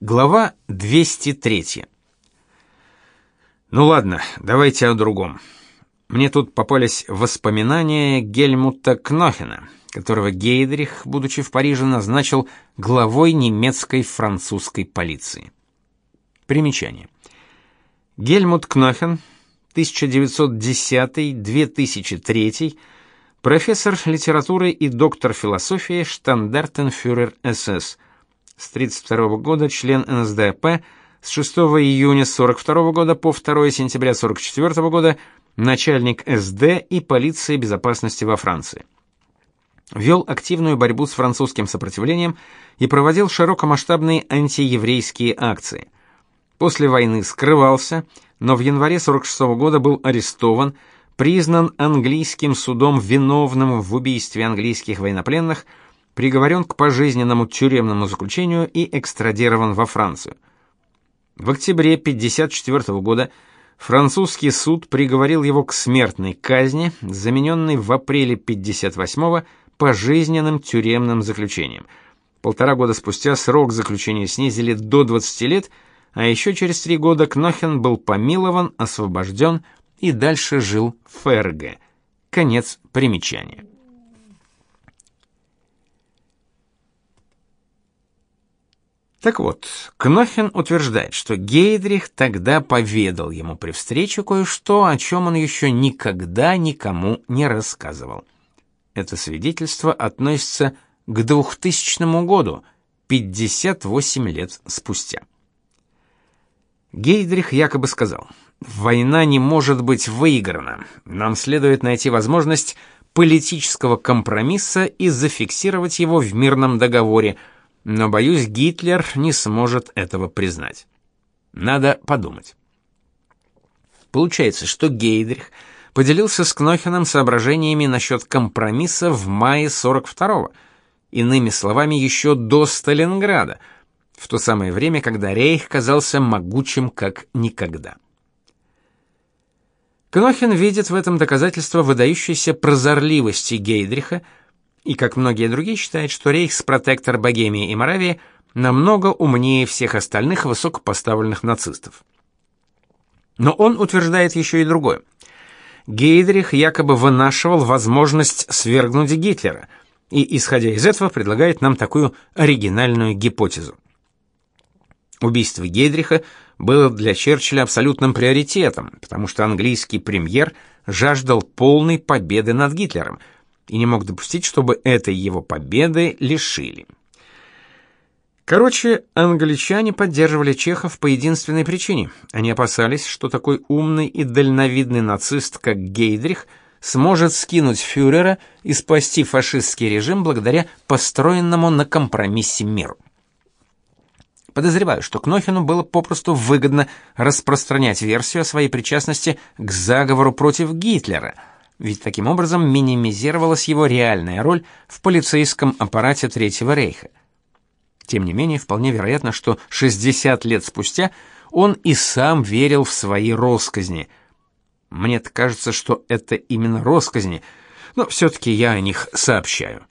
Глава 203. Ну ладно, давайте о другом. Мне тут попались воспоминания Гельмута Кнохена, которого Гейдрих, будучи в Париже, назначил главой немецкой французской полиции. Примечание. Гельмут Кнохен, 1910-2003, профессор литературы и доктор философии Штандартенфюрер СС, с 32 года член НСДАП, с 6 июня 42 года по 2 сентября 44 года начальник СД и полиции безопасности во Франции. Вел активную борьбу с французским сопротивлением и проводил широкомасштабные антиеврейские акции. После войны скрывался, но в январе 46 года был арестован, признан английским судом виновным в убийстве английских военнопленных – приговорен к пожизненному тюремному заключению и экстрадирован во Францию. В октябре 54 года французский суд приговорил его к смертной казни, замененной в апреле 58 пожизненным тюремным заключением. Полтора года спустя срок заключения снизили до 20 лет, а еще через три года Кнохен был помилован, освобожден и дальше жил в ФРГ. Конец примечания. Так вот, Кнохен утверждает, что Гейдрих тогда поведал ему при встрече кое-что, о чем он еще никогда никому не рассказывал. Это свидетельство относится к 2000 году, 58 лет спустя. Гейдрих якобы сказал: "Война не может быть выиграна. Нам следует найти возможность политического компромисса и зафиксировать его в мирном договоре" но боюсь, Гитлер не сможет этого признать. Надо подумать. Получается, что Гейдрих поделился с Кнохеном соображениями насчет компромисса в мае 42-го, иными словами, еще до Сталинграда, в то самое время, когда Рейх казался могучим как никогда. Кнохен видит в этом доказательство выдающейся прозорливости Гейдриха, и, как многие другие, считает, что рейхспротектор Богемии и Моравии намного умнее всех остальных высокопоставленных нацистов. Но он утверждает еще и другое. Гейдрих якобы вынашивал возможность свергнуть Гитлера, и, исходя из этого, предлагает нам такую оригинальную гипотезу. Убийство Гейдриха было для Черчилля абсолютным приоритетом, потому что английский премьер жаждал полной победы над Гитлером – и не мог допустить, чтобы этой его победы лишили. Короче, англичане поддерживали чехов по единственной причине. Они опасались, что такой умный и дальновидный нацист, как Гейдрих, сможет скинуть фюрера и спасти фашистский режим благодаря построенному на компромиссе миру. Подозреваю, что Кнохину было попросту выгодно распространять версию о своей причастности к заговору против Гитлера – ведь таким образом минимизировалась его реальная роль в полицейском аппарате Третьего рейха. Тем не менее, вполне вероятно, что 60 лет спустя он и сам верил в свои россказни. Мне кажется, что это именно россказни, но все таки я о них сообщаю.